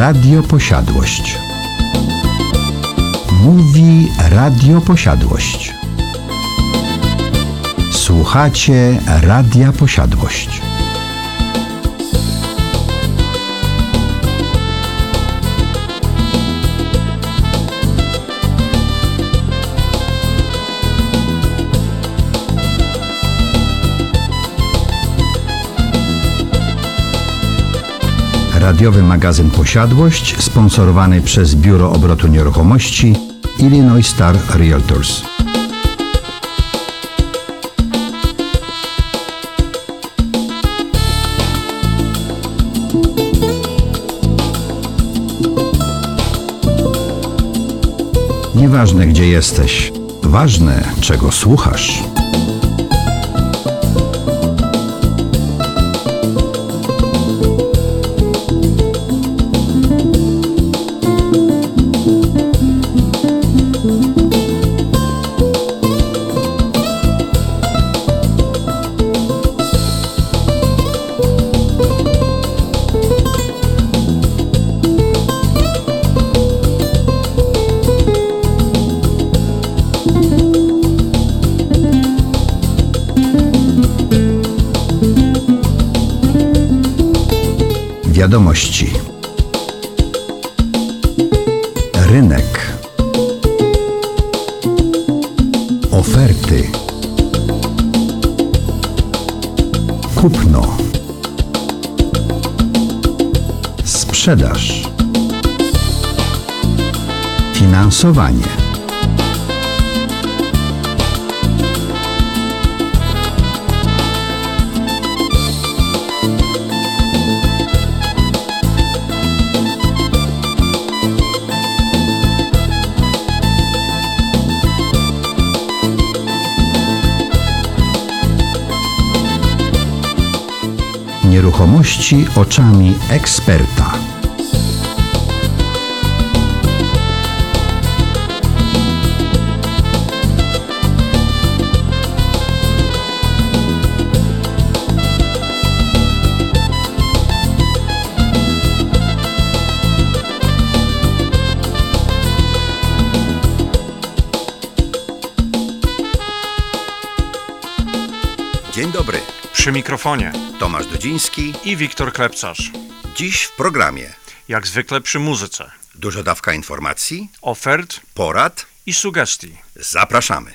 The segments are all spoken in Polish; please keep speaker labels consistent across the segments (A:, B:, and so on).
A: Radio Posiadłość. Mówi Radio Posiadłość. Słuchacie Radia Posiadłość. Radiowy magazyn Posiadłość sponsorowany przez Biuro Obrotu Nieruchomości Illinois Star Realtors. Nieważne gdzie jesteś, ważne czego słuchasz. Wiadomości. Rynek. Oferty. Kupno. Sprzedaż. Finansowanie. Nieruchomości oczami eksperta.
B: Przy mikrofonie
C: Tomasz Dudziński.
B: i Wiktor Klepcarz.
C: Dziś w programie
B: Jak zwykle przy muzyce,
C: duża dawka informacji,
B: ofert
C: porad.
B: i sugestii.
C: Zapraszamy.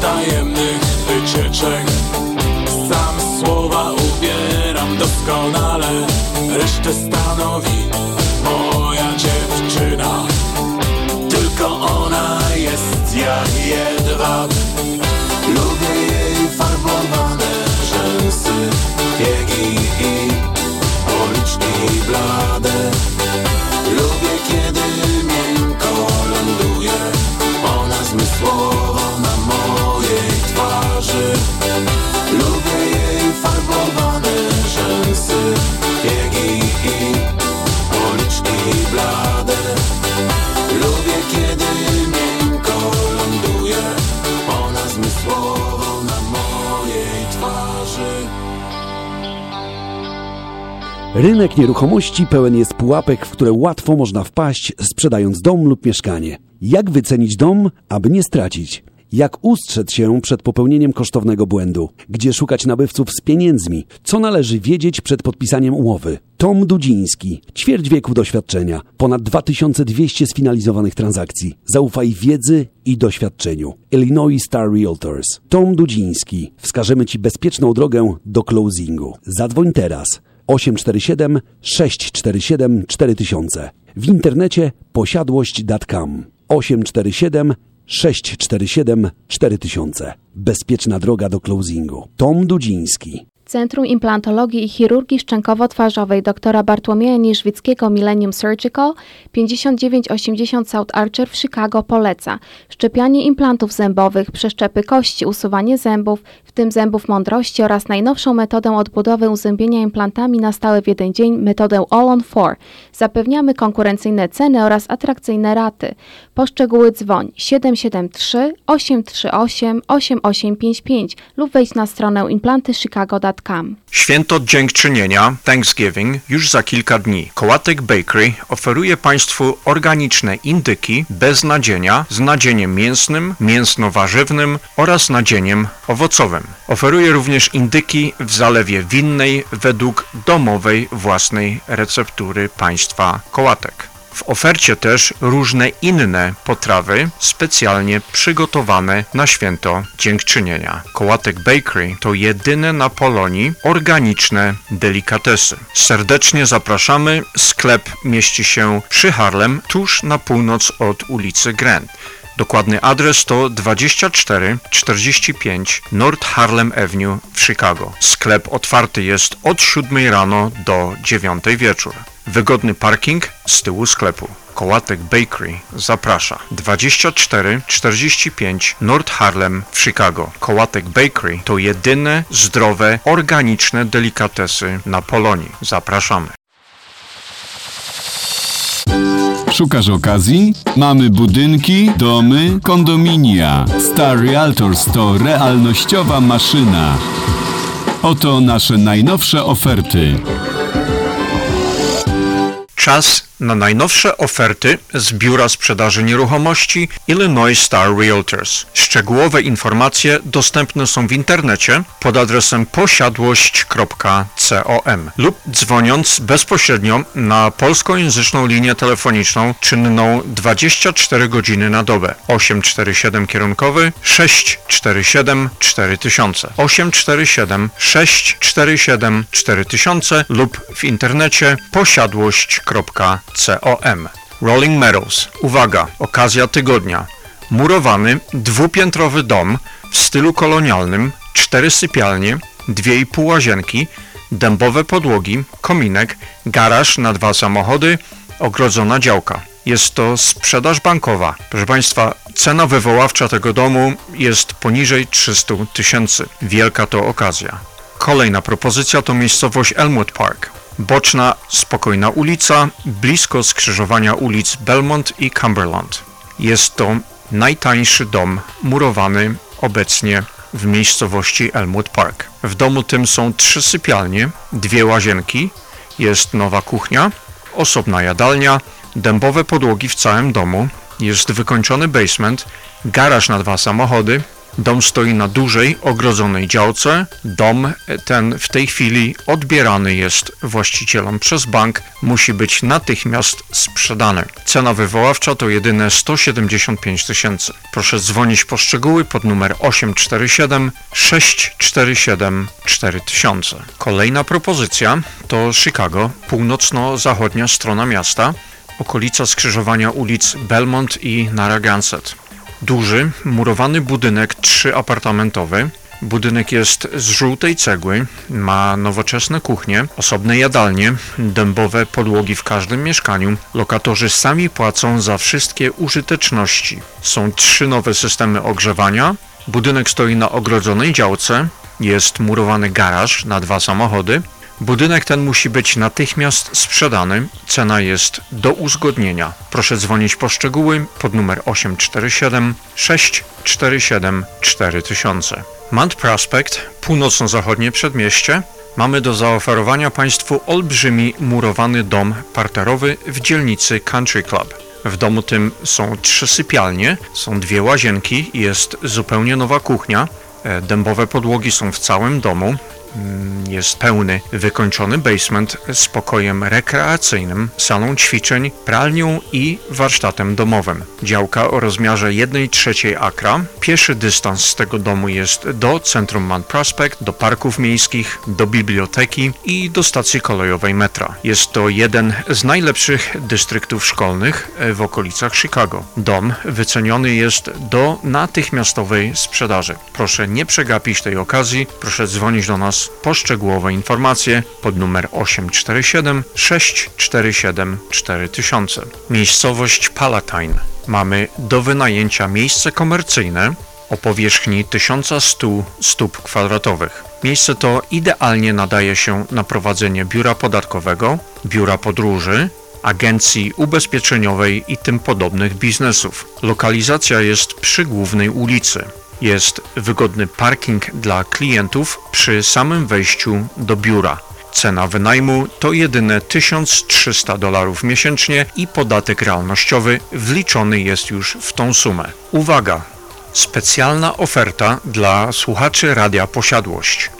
C: Tajemnych wycieczek. Sam słowa ubieram doskonale Resztę stanowi moja dziewczyna. Tylko ona jest jak jedwab. Lubię jej farbowane rzęsy Biegi i policzki blade
D: Rynek nieruchomości pełen jest pułapek, w które łatwo można wpaść, sprzedając dom lub mieszkanie. Jak wycenić dom, aby nie stracić? Jak ustrzec się przed popełnieniem kosztownego błędu? Gdzie szukać nabywców z pieniędzmi? Co należy wiedzieć przed podpisaniem umowy? Tom Dudziński, ćwierć wieku doświadczenia, ponad 2200 sfinalizowanych transakcji. Zaufaj wiedzy i doświadczeniu. Illinois Star Realtors. Tom Dudziński. Wskażemy Ci bezpieczną drogę do closingu. Zadzwoń teraz 847 647 4000. W internecie posiadłość.com 847 647 4000. Bezpieczna droga do closingu. Tom Dudziński.
E: Centrum Implantologii i Chirurgii Szczękowo-Twarzowej dr Bartłomieja Niżwickiego Millennium Surgical 5980 South Archer w Chicago poleca szczepianie implantów zębowych, przeszczepy kości, usuwanie zębów, w tym zębów mądrości oraz najnowszą metodę odbudowy uzębienia implantami na stałe w jeden dzień, metodę All on 4. Zapewniamy konkurencyjne ceny oraz atrakcyjne raty. Po szczegóły dzwoń 773 838 8855 lub wejdź na stronę implantychicago.com.
B: Święto Dziękczynienia, Thanksgiving, już za kilka dni. Kołatek Bakery oferuje Państwu organiczne indyki bez nadzienia z nadzieniem mięsnym, mięsno-warzywnym oraz nadzieniem owocowym. Oferuje również indyki w zalewie winnej według domowej własnej receptury państwa Kołatek. W ofercie też różne inne potrawy specjalnie przygotowane na święto dziękczynienia. Kołatek Bakery to jedyne na Polonii organiczne delikatesy. Serdecznie zapraszamy. Sklep mieści się przy Harlem, tuż na północ od ulicy Grand. Dokładny adres to 2445 North Harlem Avenue w Chicago. Sklep otwarty jest od 7 rano do 9 wieczór. Wygodny parking z tyłu sklepu. Kołatek Bakery zaprasza. 2445 North Harlem w Chicago. Kołatek Bakery to jedyne zdrowe, organiczne delikatesy na Polonii. Zapraszamy.
F: Szukasz okazji? Mamy budynki, domy, kondominia. Star Realtors to realnościowa maszyna. Oto nasze najnowsze oferty.
B: Czas na najnowsze oferty z Biura Sprzedaży Nieruchomości Illinois Star Realtors. Szczegółowe informacje dostępne są w internecie pod adresem posiadłość.com lub dzwoniąc bezpośrednio na polskojęzyczną linię telefoniczną czynną 24 godziny na dobę. 847 kierunkowy 647 4000 847 647 4000 lub w internecie posiadłość.com COM. Rolling Meadows. Uwaga, okazja tygodnia. Murowany, dwupiętrowy dom w stylu kolonialnym, cztery sypialnie, dwie i pół łazienki, dębowe podłogi, kominek, garaż na dwa samochody, ogrodzona działka. Jest to sprzedaż bankowa. Proszę Państwa, cena wywoławcza tego domu jest poniżej 300 tysięcy. Wielka to okazja. Kolejna propozycja to miejscowość Elmwood Park. Boczna, spokojna ulica, blisko skrzyżowania ulic Belmont i Cumberland. Jest to najtańszy dom murowany obecnie w miejscowości Elmwood Park. W domu tym są trzy sypialnie, dwie łazienki, jest nowa kuchnia, osobna jadalnia, dębowe podłogi w całym domu, jest wykończony basement, garaż na dwa samochody, Dom stoi na dużej, ogrodzonej działce. Dom ten w tej chwili odbierany jest właścicielom przez bank. Musi być natychmiast sprzedany. Cena wywoławcza to jedyne 175 tysięcy. Proszę dzwonić po szczegóły pod numer 847 647 4000. Kolejna propozycja to Chicago, północno-zachodnia strona miasta, okolica skrzyżowania ulic Belmont i Narragansett. Duży, murowany budynek trzyapartamentowy. Budynek jest z żółtej cegły, ma nowoczesne kuchnie, osobne jadalnie, dębowe podłogi w każdym mieszkaniu. Lokatorzy sami płacą za wszystkie użyteczności. Są trzy nowe systemy ogrzewania. Budynek stoi na ogrodzonej działce. Jest murowany garaż na dwa samochody. Budynek ten musi być natychmiast sprzedany. Cena jest do uzgodnienia. Proszę dzwonić po szczegóły pod numer 847 647 4000. Mount Prospect, północno-zachodnie przedmieście. Mamy do zaoferowania Państwu olbrzymi murowany dom parterowy w dzielnicy Country Club. W domu tym są trzy sypialnie, są dwie łazienki, jest zupełnie nowa kuchnia. E, Dębowe podłogi są w całym domu. Mm, Jest pełny, wykończony basement z pokojem rekreacyjnym, salą ćwiczeń, pralnią i warsztatem domowym. Działka o rozmiarze 1 trzeciej akra. Pieszy dystans z tego domu jest do centrum Mount Prospect, do parków miejskich, do biblioteki i do stacji kolejowej metra. Jest to jeden z najlepszych dystryktów szkolnych e, w okolicach Chicago. Dom wyceniony jest do natychmiastowej sprzedaży. Proszę nie przegapić tej okazji, proszę dzwonić do nas po szczegółowe informacje pod numer 847 647 4000. Miejscowość Palatine. Mamy do wynajęcia miejsce komercyjne o powierzchni 1100 stóp kwadratowych. Miejsce to idealnie nadaje się na prowadzenie biura podatkowego, biura podróży, agencji ubezpieczeniowej i tym podobnych biznesów. Lokalizacja jest przy głównej ulicy. Jest wygodny parking dla klientów przy samym wejściu do biura. Cena wynajmu to jedyne 1300 dolarów miesięcznie i podatek realnościowy wliczony jest już w tą sumę. Uwaga! Specjalna oferta dla słuchaczy Radia Posiadłość.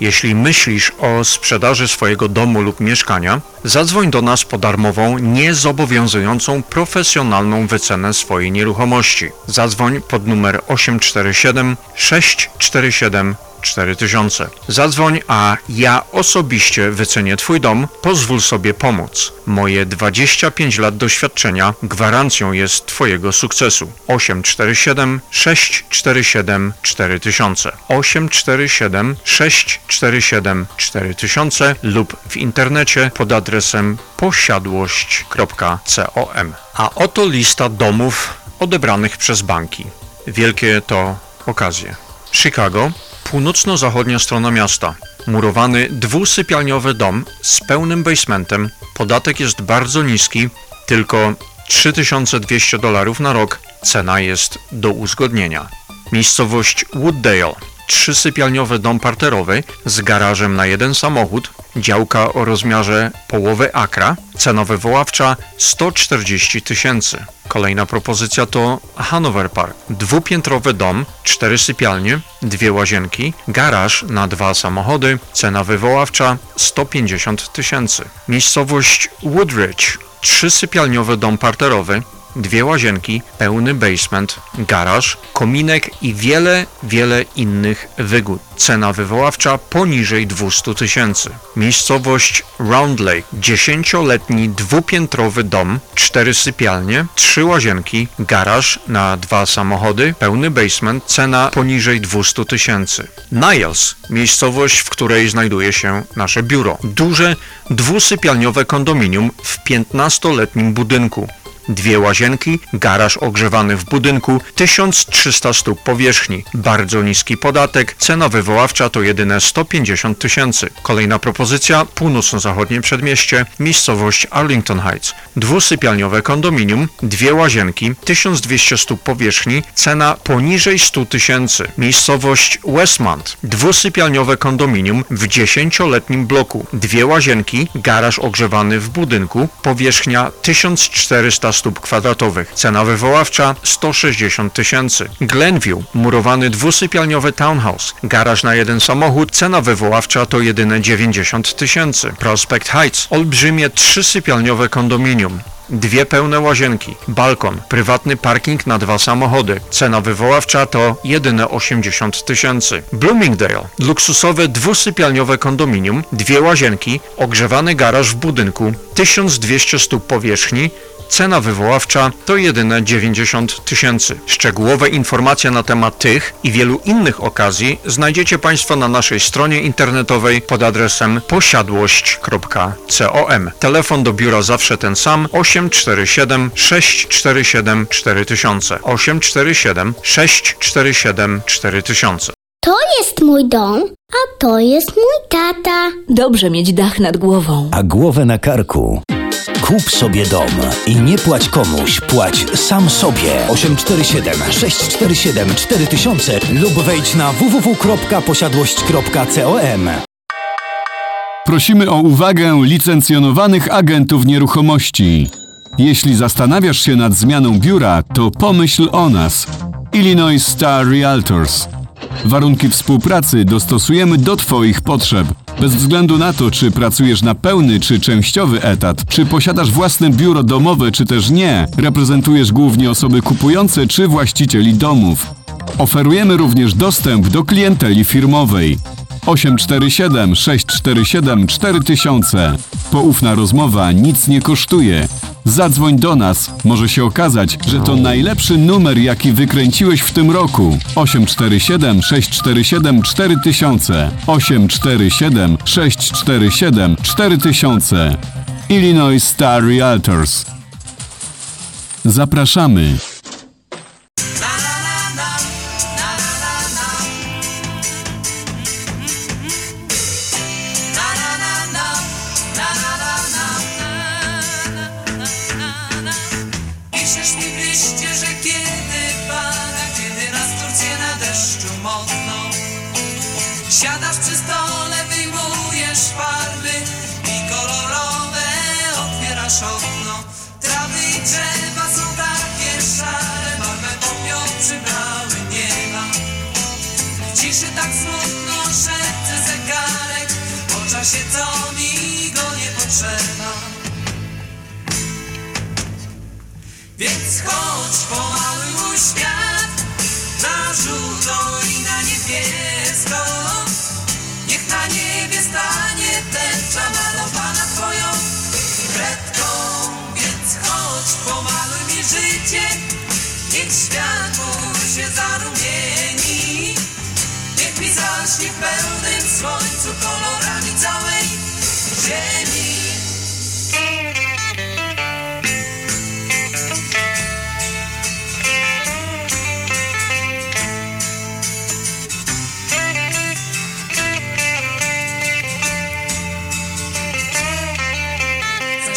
B: Jeśli myślisz o sprzedaży swojego domu lub mieszkania, zadzwoń do nas po darmową, niezobowiązującą profesjonalną wycenę swojej nieruchomości. Zadzwoń pod numer 847 647 4000. Zadzwoń, a ja osobiście wycenię Twój dom, pozwól sobie pomóc. Moje 25 lat doświadczenia gwarancją jest Twojego sukcesu. 847 647 4000 847 647 4000 lub w internecie pod adresem posiadłość.com. A oto lista domów odebranych przez banki. Wielkie to okazje. Chicago, północno-zachodnia strona miasta. Murowany dwusypialniowy dom z pełnym basementem. Podatek jest bardzo niski, tylko 3200 dolarów na rok. Cena jest do uzgodnienia. Miejscowość Wooddale. Trzysypialniowy dom parterowy z garażem na jeden samochód, działka o rozmiarze połowy akra, cena wywoławcza 140 tysięcy. Kolejna propozycja to Hanover Park. Dwupiętrowy dom, cztery sypialnie, dwie łazienki, garaż na dwa samochody, cena wywoławcza 150 tysięcy. Miejscowość Woodridge. Trzysypialniowy dom parterowy, dwie łazienki, pełny basement, garaż, kominek i wiele, wiele innych wygód. Cena wywoławcza poniżej 200 tysięcy. Miejscowość Round Lake, dziesięcioletni dwupiętrowy dom, cztery sypialnie, trzy łazienki, garaż na dwa samochody, pełny basement, cena poniżej 200 tysięcy. Niles, miejscowość, w której znajduje się nasze biuro. Duże, dwusypialniowe kondominium w 15-letnim budynku dwie łazienki, garaż ogrzewany w budynku, 1300 stóp powierzchni, bardzo niski podatek, cena wywoławcza to jedyne 150 tysięcy. Kolejna propozycja, północno-zachodnie przedmieście, miejscowość Arlington Heights. Dwusypialniowe kondominium, dwie łazienki, 1200 stóp powierzchni, cena poniżej 100 tysięcy. Miejscowość Westmont. Dwusypialniowe kondominium w 10-letnim bloku, dwie łazienki, garaż ogrzewany w budynku, powierzchnia 1400 stóp kwadratowych. Cena wywoławcza 160 tysięcy. Glenview, murowany dwusypialniowy townhouse. Garaż na jeden samochód, cena wywoławcza to jedyne 90 tysięcy. Prospect Heights, olbrzymie trzysypialniowe kondominium. Dwie pełne łazienki, balkon, prywatny parking na dwa samochody. Cena wywoławcza to jedyne 80 tysięcy. Bloomingdale, luksusowe dwusypialniowe kondominium, dwie łazienki, ogrzewany garaż w budynku, 1200 stóp powierzchni, Cena wywoławcza to jedyne 90 tysięcy. Szczegółowe informacje na temat tych i wielu innych okazji znajdziecie Państwo na naszej stronie internetowej pod adresem posiadłość.com. Telefon do biura zawsze ten sam 847 647 4000 847 647 4000
G: To jest mój dom, a to jest mój tata.
H: Dobrze mieć dach nad głową.
I: a głowę na karku. Kup sobie dom i nie płać komuś, płać sam sobie. 847 647 4000 lub wejdź na www.posiadłość.com.
F: Prosimy o uwagę licencjonowanych agentów nieruchomości. Jeśli zastanawiasz się nad zmianą biura, to pomyśl o nas. Illinois Star Realtors. Warunki współpracy dostosujemy do Twoich potrzeb. Bez względu na to, czy pracujesz na pełny czy częściowy etat, czy posiadasz własne biuro domowe, czy też nie, reprezentujesz głównie osoby kupujące czy właścicieli domów. Oferujemy również dostęp do klienteli firmowej. 847 647 4000. Poufna rozmowa nic nie kosztuje. Zadzwoń do nas. Może się okazać, że to najlepszy numer, jaki wykręciłeś w tym roku. 847 647 4000. 847 647 4000. Illinois Star Realtors. Zapraszamy.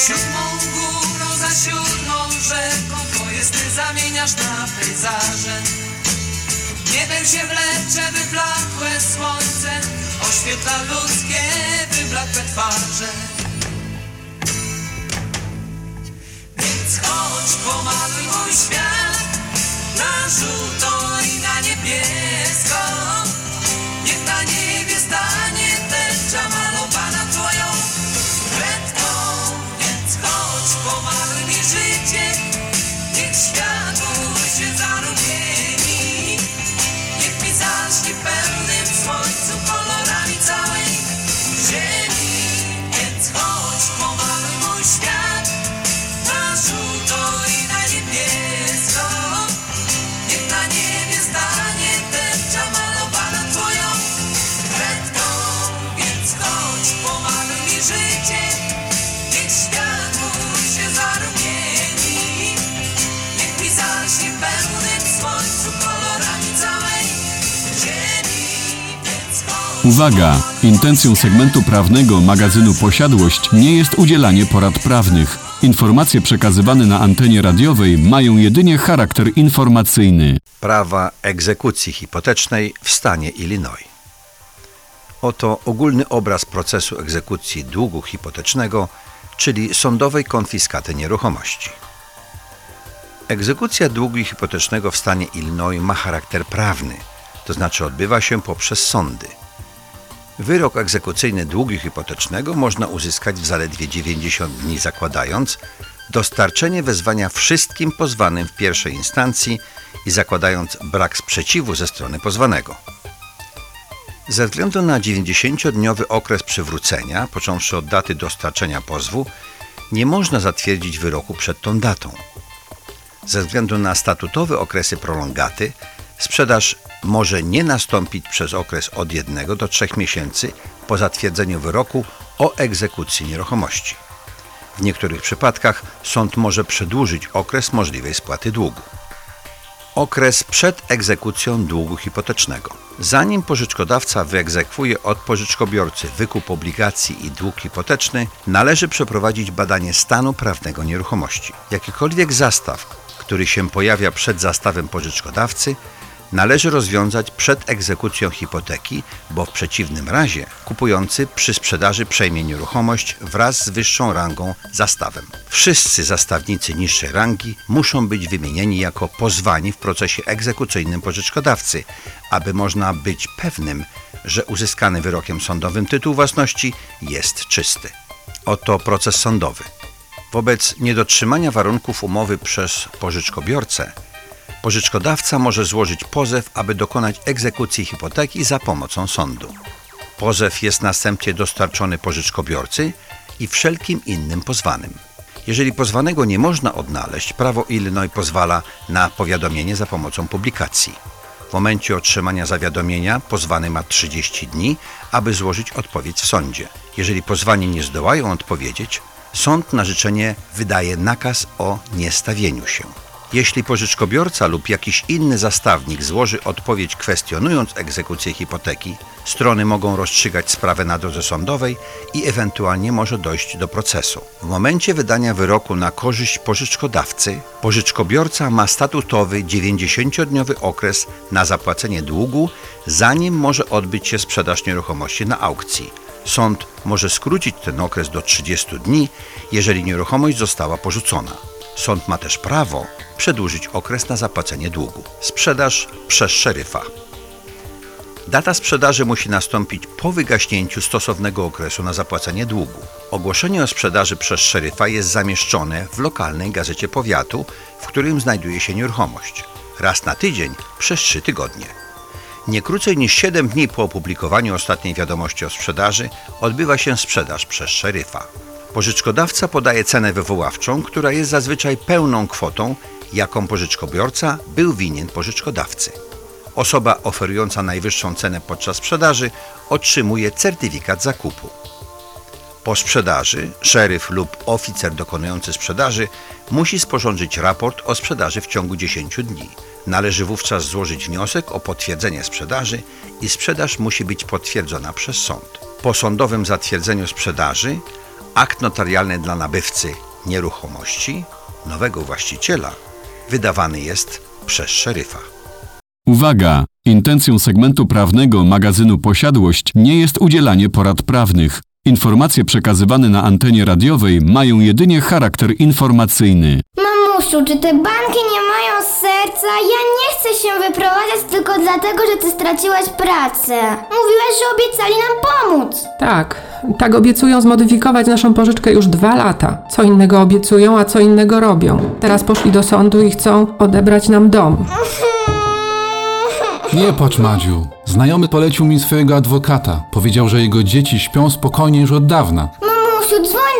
J: Siódmą górą, za siódmą rzeką Twoje sny zamieniasz na pejzaże. Niebem się wlecze wyblakłe słońce Oświetla ludzkie wyblakłe twarze. Więc chodź pomaluj mój świat Na żółto i na niebiesko. Niech na niebie
F: Uwaga! Intencją segmentu prawnego magazynu Posiadłość nie jest udzielanie porad prawnych. Informacje przekazywane na antenie radiowej mają jedynie charakter informacyjny.
A: Prawa egzekucji hipotecznej w stanie Illinois. Oto ogólny obraz procesu egzekucji długu hipotecznego, czyli sądowej konfiskaty nieruchomości. Egzekucja długu hipotecznego w stanie Illinois ma charakter prawny, to znaczy odbywa się poprzez sądy. Wyrok egzekucyjny długu hipotecznego można uzyskać w zaledwie 90 dni, zakładając dostarczenie wezwania wszystkim pozwanym w pierwszej instancji i zakładając brak sprzeciwu ze strony pozwanego. Ze względu na 90-dniowy okres przywrócenia, począwszy od daty dostarczenia pozwu, nie można zatwierdzić wyroku przed tą datą. Ze względu na statutowe okresy prolongaty, sprzedaż może nie nastąpić przez okres od 1 do 3 miesięcy po zatwierdzeniu wyroku o egzekucji nieruchomości. W niektórych przypadkach sąd może przedłużyć okres możliwej spłaty długu. Okres przed egzekucją długu hipotecznego. Zanim pożyczkodawca wyegzekwuje od pożyczkobiorcy wykup obligacji i dług hipoteczny, należy przeprowadzić badanie stanu prawnego nieruchomości. Jakikolwiek zastaw, który się pojawia przed zastawem pożyczkodawcy, należy rozwiązać przed egzekucją hipoteki, bo w przeciwnym razie kupujący przy sprzedaży przejmie nieruchomość wraz z wyższą rangą zastawem. Wszyscy zastawnicy niższej rangi muszą być wymienieni jako pozwani w procesie egzekucyjnym pożyczkodawcy, aby można być pewnym, że uzyskany wyrokiem sądowym tytuł własności jest czysty. Oto proces sądowy. Wobec niedotrzymania warunków umowy przez pożyczkobiorcę pożyczkodawca może złożyć pozew, aby dokonać egzekucji hipoteki za pomocą sądu. Pozew jest następnie dostarczony pożyczkobiorcy i wszelkim innym pozwanym. Jeżeli pozwanego nie można odnaleźć, prawo Illinois pozwala na powiadomienie za pomocą publikacji. W momencie otrzymania zawiadomienia pozwany ma 30 dni, aby złożyć odpowiedź w sądzie. Jeżeli pozwani nie zdołają odpowiedzieć, sąd na życzenie wydaje nakaz o niestawieniu się. Jeśli pożyczkobiorca lub jakiś inny zastawnik złoży odpowiedź kwestionując egzekucję hipoteki, strony mogą rozstrzygać sprawę na drodze sądowej i ewentualnie może dojść do procesu. W momencie wydania wyroku na korzyść pożyczkodawcy, pożyczkobiorca ma statutowy 90-dniowy okres na zapłacenie długu, zanim może odbyć się sprzedaż nieruchomości na aukcji. Sąd może skrócić ten okres do 30 dni, jeżeli nieruchomość została porzucona. Sąd ma też prawo przedłużyć okres na zapłacenie długu. Sprzedaż przez szeryfa. Data sprzedaży musi nastąpić po wygaśnięciu stosownego okresu na zapłacenie długu. Ogłoszenie o sprzedaży przez szeryfa jest zamieszczone w lokalnej gazecie powiatu, w którym znajduje się nieruchomość. Raz na tydzień przez trzy tygodnie. Nie krócej niż 7 dni po opublikowaniu ostatniej wiadomości o sprzedaży odbywa się sprzedaż przez szeryfa. Pożyczkodawca podaje cenę wywoławczą, która jest zazwyczaj pełną kwotą, jaką pożyczkobiorca był winien pożyczkodawcy. Osoba oferująca najwyższą cenę podczas sprzedaży otrzymuje certyfikat zakupu. Po sprzedaży szeryf lub oficer dokonujący sprzedaży musi sporządzić raport o sprzedaży w ciągu 10 dni. Należy wówczas złożyć wniosek o potwierdzenie sprzedaży i sprzedaż musi być potwierdzona przez sąd. Po sądowym zatwierdzeniu sprzedaży akt notarialny dla nabywcy nieruchomości, nowego właściciela, wydawany jest przez szeryfa.
F: Uwaga! Intencją segmentu prawnego magazynu Posiadłość nie jest udzielanie porad prawnych. Informacje przekazywane na antenie radiowej mają jedynie charakter informacyjny.
G: Mamusiu, czy te banki nie mają serca? Ja nie chcę się wyprowadzać tylko dlatego, że ty straciłaś pracę. Mówiłaś, że obiecali nam pomóc.
K: Tak, tak obiecują zmodyfikować naszą pożyczkę już dwa lata. Co innego obiecują, a co innego robią. Teraz poszli do sądu i chcą odebrać nam dom.
L: Nie płacz, Madziu. Znajomy polecił mi swojego adwokata. Powiedział, że jego dzieci śpią spokojnie już od dawna.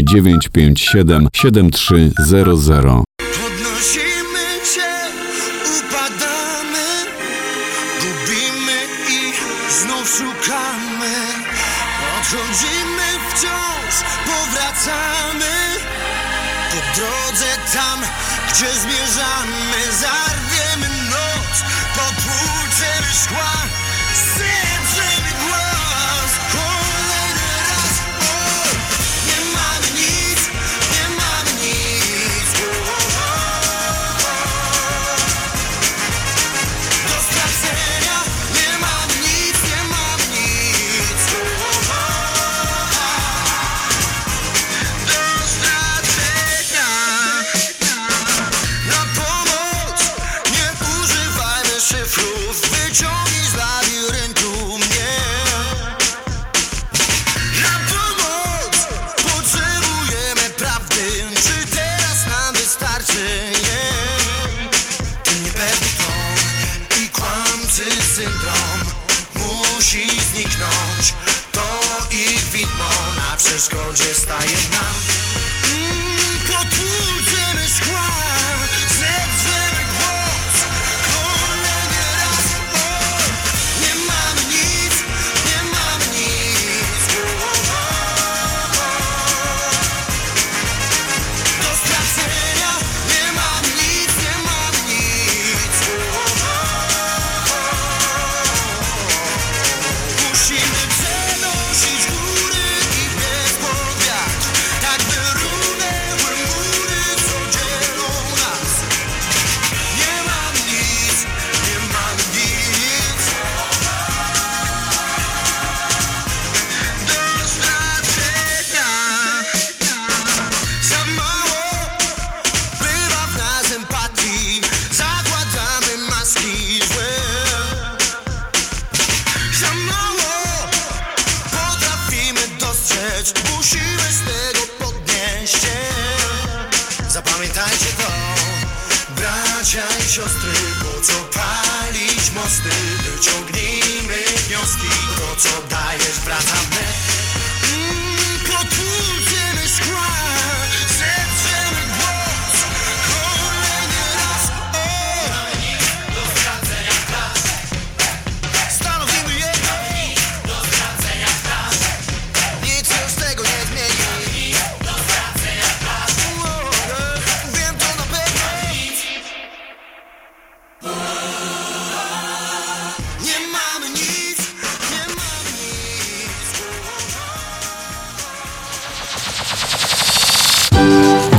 F: 957 7300
J: Podnosimy się, upadamy, gubimy i znów szukamy. Odchodzimy wciąż, powracamy.
M: Po drodze tam, gdzie zmierzamy Zarwiemy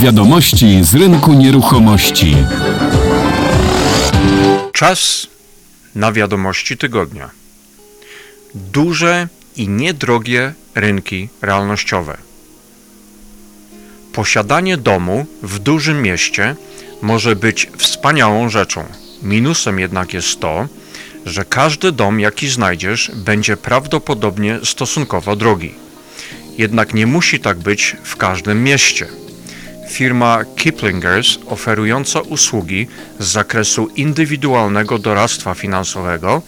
F: Wiadomości z rynku nieruchomości.
B: Czas na wiadomości tygodnia. Duże i niedrogie rynki realnościowe. Posiadanie domu w dużym mieście może być wspaniałą rzeczą. Minusem jednak jest to, że każdy dom, jaki znajdziesz, będzie prawdopodobnie stosunkowo drogi. Jednak nie musi tak być w każdym mieście. Firma Kiplingers, oferująca usługi z zakresu indywidualnego doradztwa finansowego,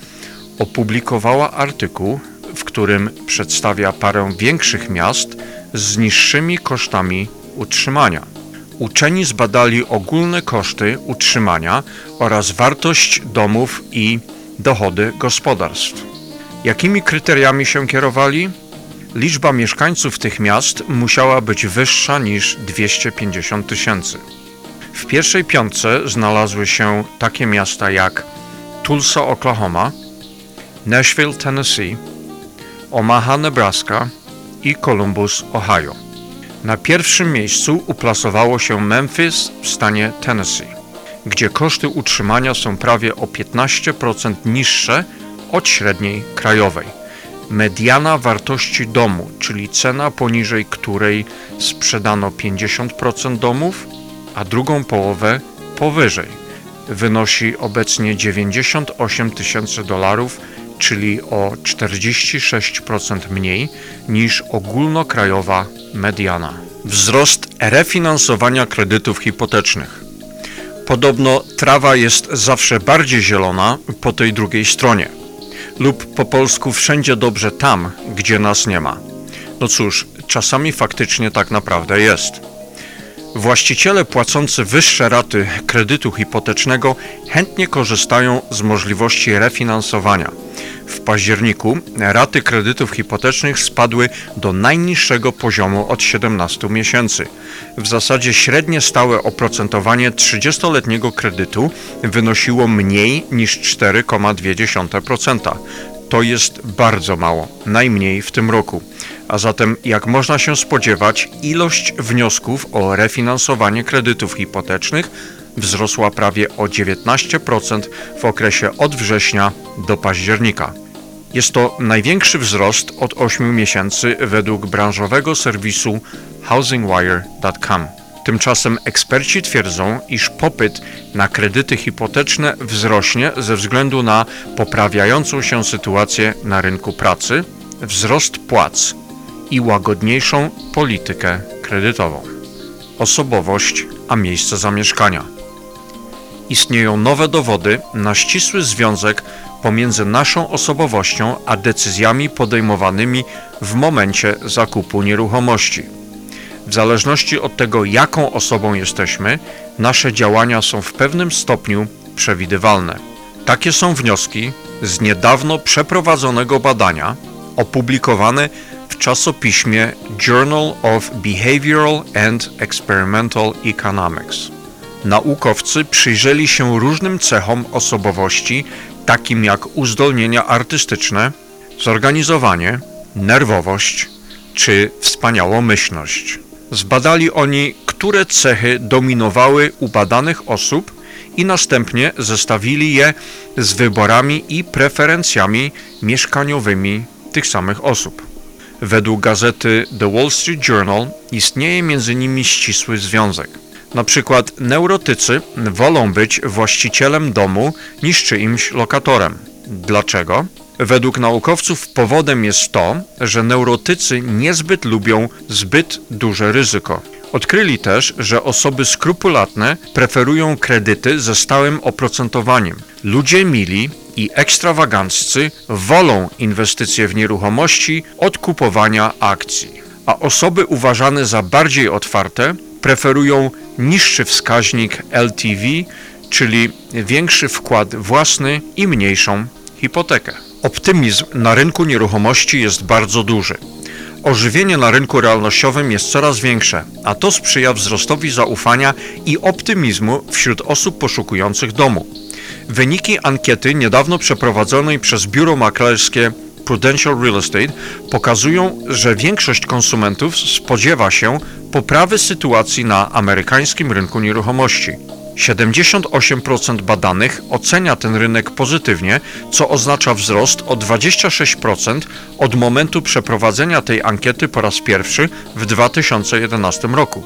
B: opublikowała artykuł, w którym przedstawia parę większych miast z niższymi kosztami utrzymania. Uczeni zbadali ogólne koszty utrzymania oraz wartość domów i dochody gospodarstw. Jakimi kryteriami się kierowali? Liczba mieszkańców tych miast musiała być wyższa niż 250 tysięcy. W pierwszej piątce znalazły się takie miasta jak Tulsa, Oklahoma, Nashville, Tennessee, Omaha, Nebraska i Columbus, Ohio. Na pierwszym miejscu uplasowało się Memphis w stanie Tennessee, gdzie koszty utrzymania są prawie o 15% niższe od średniej krajowej. Mediana wartości domu, czyli cena poniżej której sprzedano 50% domów, a drugą połowę powyżej, wynosi obecnie 98 tysięcy dolarów, czyli o 46% mniej niż ogólnokrajowa mediana. Wzrost refinansowania kredytów hipotecznych. Podobno trawa jest zawsze bardziej zielona po tej drugiej stronie, lub po polsku wszędzie dobrze tam, gdzie nas nie ma. No cóż, czasami faktycznie tak naprawdę jest. Właściciele płacący wyższe raty kredytu hipotecznego chętnie korzystają z możliwości refinansowania. W październiku raty kredytów hipotecznych spadły do najniższego poziomu od 17 miesięcy. W zasadzie średnie stałe oprocentowanie 30-letniego kredytu wynosiło mniej niż 4,2%. To jest bardzo mało, najmniej w tym roku. A zatem, jak można się spodziewać, ilość wniosków o refinansowanie kredytów hipotecznych wzrosła prawie o 19% w okresie od września do października. Jest to największy wzrost od 8 miesięcy według branżowego serwisu housingwire.com. Tymczasem eksperci twierdzą, iż popyt na kredyty hipoteczne wzrośnie ze względu na poprawiającą się sytuację na rynku pracy, wzrost płac i łagodniejszą politykę kredytową. Osobowość, a miejsce zamieszkania. Istnieją nowe dowody na ścisły związek pomiędzy naszą osobowością a decyzjami podejmowanymi w momencie zakupu nieruchomości. W zależności od tego, jaką osobą jesteśmy, nasze działania są w pewnym stopniu przewidywalne. Takie są wnioski z niedawno przeprowadzonego badania opublikowane czasopiśmie Journal of Behavioral and Experimental Economics. Naukowcy przyjrzeli się różnym cechom osobowości, takim jak uzdolnienia artystyczne, zorganizowanie, nerwowość czy wspaniałomyślność. Zbadali oni, które cechy dominowały u badanych osób i następnie zestawili je z wyborami i preferencjami mieszkaniowymi tych samych osób. Według gazety The Wall Street Journal istnieje między nimi ścisły związek. Na przykład neurotycy wolą być właścicielem domu niż czyimś lokatorem. Dlaczego? Według naukowców powodem jest to, że neurotycy niezbyt lubią zbyt duże ryzyko. Odkryli też, że osoby skrupulatne preferują kredyty ze stałym oprocentowaniem. Ludzie mili i ekstrawaganccy wolą inwestycje w nieruchomości od kupowania akcji, a osoby uważane za bardziej otwarte preferują niższy wskaźnik LTV, czyli większy wkład własny i mniejszą hipotekę. Optymizm na rynku nieruchomości jest bardzo duży. Ożywienie na rynku realnościowym jest coraz większe, a to sprzyja wzrostowi zaufania i optymizmu wśród osób poszukujących domu. Wyniki ankiety niedawno przeprowadzonej przez biuro maklerskie Prudential Real Estate pokazują, że większość konsumentów spodziewa się poprawy sytuacji na amerykańskim rynku nieruchomości. 78% badanych ocenia ten rynek pozytywnie, co oznacza wzrost o 26% od momentu przeprowadzenia tej ankiety po raz pierwszy w 2011 roku.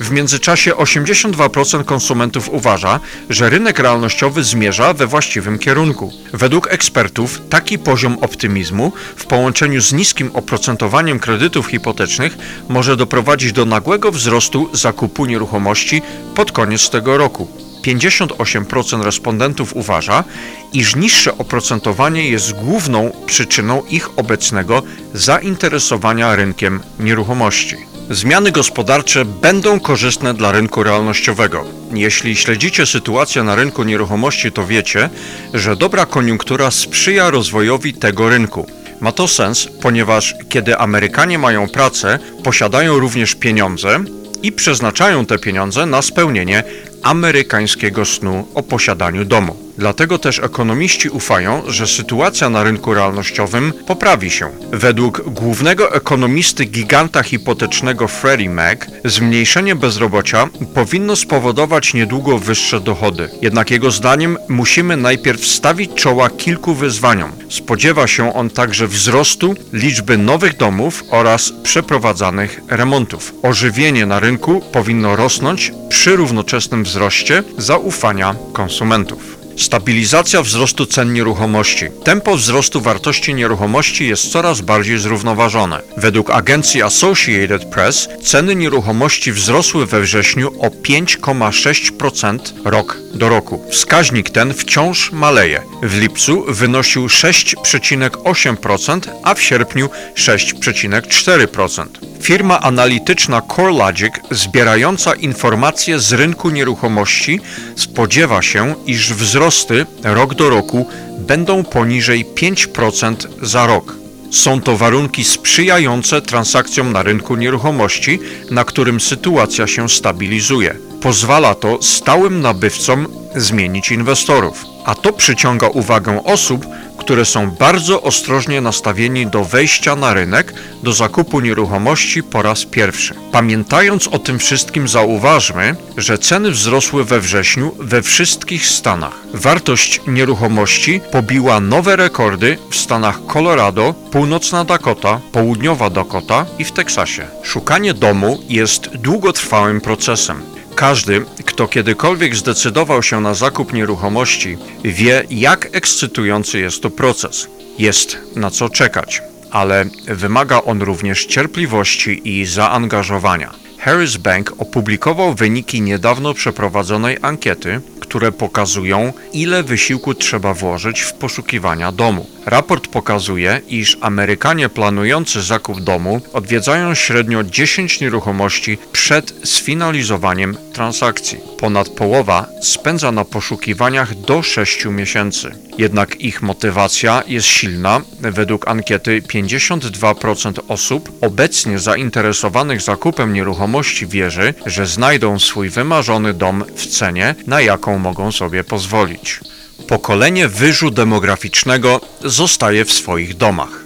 B: W międzyczasie 82% konsumentów uważa, że rynek realnościowy zmierza we właściwym kierunku. Według ekspertów taki poziom optymizmu w połączeniu z niskim oprocentowaniem kredytów hipotecznych może doprowadzić do nagłego wzrostu zakupu nieruchomości pod koniec tego roku. 58% respondentów uważa, iż niższe oprocentowanie jest główną przyczyną ich obecnego zainteresowania rynkiem nieruchomości. Zmiany gospodarcze będą korzystne dla rynku realnościowego. Jeśli śledzicie sytuację na rynku nieruchomości, to wiecie, że dobra koniunktura sprzyja rozwojowi tego rynku. Ma to sens, ponieważ kiedy Amerykanie mają pracę, posiadają również pieniądze i przeznaczają te pieniądze na spełnienie amerykańskiego snu o posiadaniu domu. Dlatego też ekonomiści ufają, że sytuacja na rynku realnościowym poprawi się. Według głównego ekonomisty giganta hipotecznego Freddie Mac, zmniejszenie bezrobocia powinno spowodować niedługo wyższe dochody. Jednak jego zdaniem musimy najpierw stawić czoła kilku wyzwaniom. Spodziewa się on także wzrostu liczby nowych domów oraz przeprowadzanych remontów. Ożywienie na rynku powinno rosnąć przy równoczesnym wzroście zaufania konsumentów. Stabilizacja wzrostu cen nieruchomości. Tempo wzrostu wartości nieruchomości jest coraz bardziej zrównoważone. Według agencji Associated Press ceny nieruchomości wzrosły we wrześniu o 5,6% rok do roku. Wskaźnik ten wciąż maleje. W lipcu wynosił 6,8%, a w sierpniu 6,4%. Firma analityczna CoreLogic, zbierająca informacje z rynku nieruchomości, spodziewa się, iż wzrosty rok do roku będą poniżej 5% za rok. Są to warunki sprzyjające transakcjom na rynku nieruchomości, na którym sytuacja się stabilizuje. Pozwala to stałym nabywcom zmienić inwestorów, a to przyciąga uwagę osób, które są bardzo ostrożnie nastawieni do wejścia na rynek, do zakupu nieruchomości po raz pierwszy. Pamiętając o tym wszystkim, zauważmy, że ceny wzrosły we wrześniu we wszystkich stanach. Wartość nieruchomości pobiła nowe rekordy w stanach Colorado, Północna Dakota, Południowa Dakota i w Teksasie. Szukanie domu jest długotrwałym procesem. Każdy, kto kiedykolwiek zdecydował się na zakup nieruchomości, wie, jak ekscytujący jest to proces. Jest na co czekać, ale wymaga on również cierpliwości i zaangażowania. Harris Bank opublikował wyniki niedawno przeprowadzonej ankiety, które pokazują, ile wysiłku trzeba włożyć w poszukiwania domu. Raport pokazuje, iż Amerykanie planujący zakup domu odwiedzają średnio 10 nieruchomości przed sfinalizowaniem transakcji. Ponad połowa spędza na poszukiwaniach do 6 miesięcy. Jednak ich motywacja jest silna. Według ankiety 52% osób obecnie zainteresowanych zakupem nieruchomości wierzy, że znajdą swój wymarzony dom w cenie, na jaką mogą sobie pozwolić. Pokolenie wyżu demograficznego zostaje w swoich domach.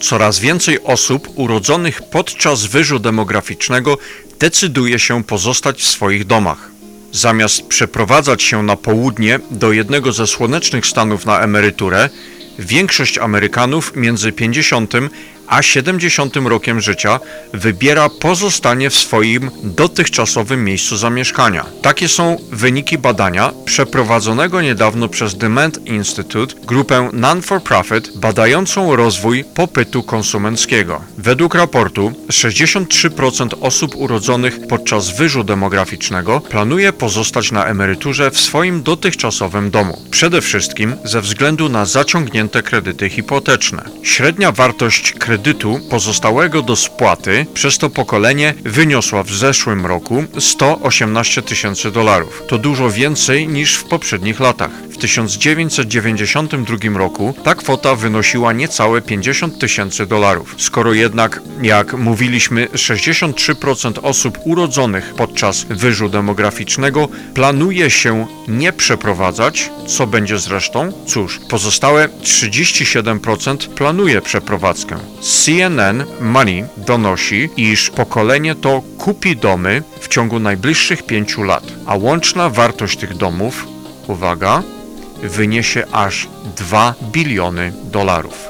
B: Coraz więcej osób urodzonych podczas wyżu demograficznego decyduje się pozostać w swoich domach. Zamiast przeprowadzać się na południe do jednego ze słonecznych stanów na emeryturę, większość Amerykanów między 50 a 70 rokiem życia wybiera pozostanie w swoim dotychczasowym miejscu zamieszkania. Takie są wyniki badania przeprowadzonego niedawno przez Demand Institute, grupę non-for-profit badającą rozwój popytu konsumenckiego. Według raportu 63% osób urodzonych podczas wyżu demograficznego planuje pozostać na emeryturze w swoim dotychczasowym domu. Przede wszystkim ze względu na zaciągnięte kredyty hipoteczne. Średnia wartość kredytu pozostałego do spłaty przez to pokolenie wyniosła w zeszłym roku 118 tysięcy dolarów. To dużo więcej niż w poprzednich latach. W 1992 roku ta kwota wynosiła niecałe 50 tysięcy dolarów. Skoro jednak, jak mówiliśmy, 63% osób urodzonych podczas wyżu demograficznego planuje się nie przeprowadzać, co będzie zresztą? Cóż, pozostałe 37% planuje przeprowadzkę. CNN Money donosi, iż pokolenie to kupi domy w ciągu najbliższych pięciu lat, a łączna wartość tych domów, uwaga, wyniesie aż 2 biliony dolarów.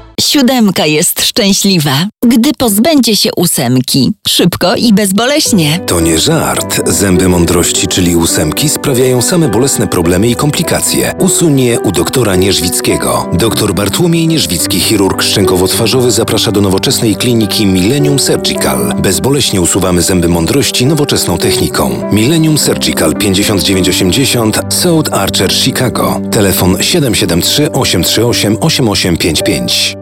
H: Siódemka jest szczęśliwa, gdy pozbędzie się ósemki. Szybko i bezboleśnie.
N: To nie żart. Zęby mądrości, czyli ósemki, sprawiają same bolesne problemy i komplikacje. Usuń je u doktora Nierzwickiego. Doktor Bartłomiej Nierzwicki, chirurg szczękowo-twarzowy, zaprasza do nowoczesnej kliniki Millennium Surgical. Bezboleśnie usuwamy zęby mądrości nowoczesną techniką. Millennium Surgical 5980 South Archer, Chicago. Telefon 773 838 8855.